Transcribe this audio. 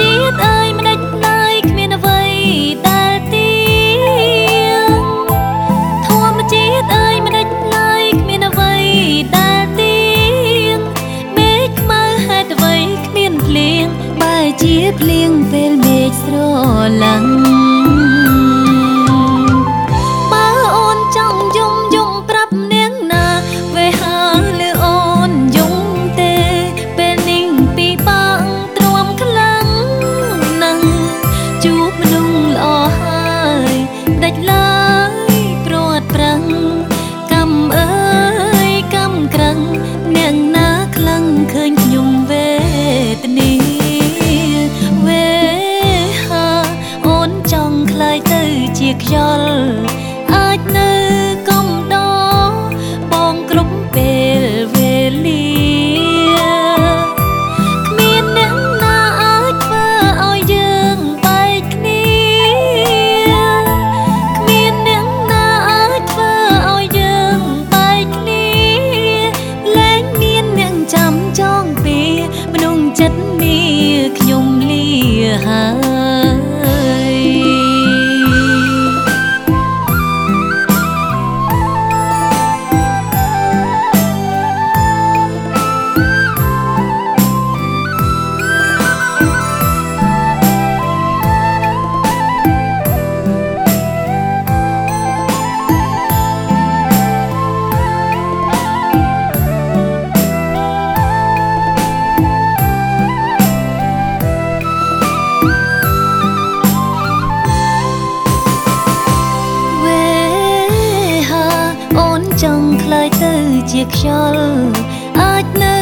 ជាតិអើយមិនដេចឡើយគ្មានអ្វីដែលទៀងធម្មជាតិអើយមិនដេចឡើយគ្មានអ្វីដែលទៀងមេឃខ្មៅហេតុអ្វីគ្មានភ្លៀងបើជាភ្លៀងពេលមេឃស្រឡាំង ជាខ្យល់អាចនៅ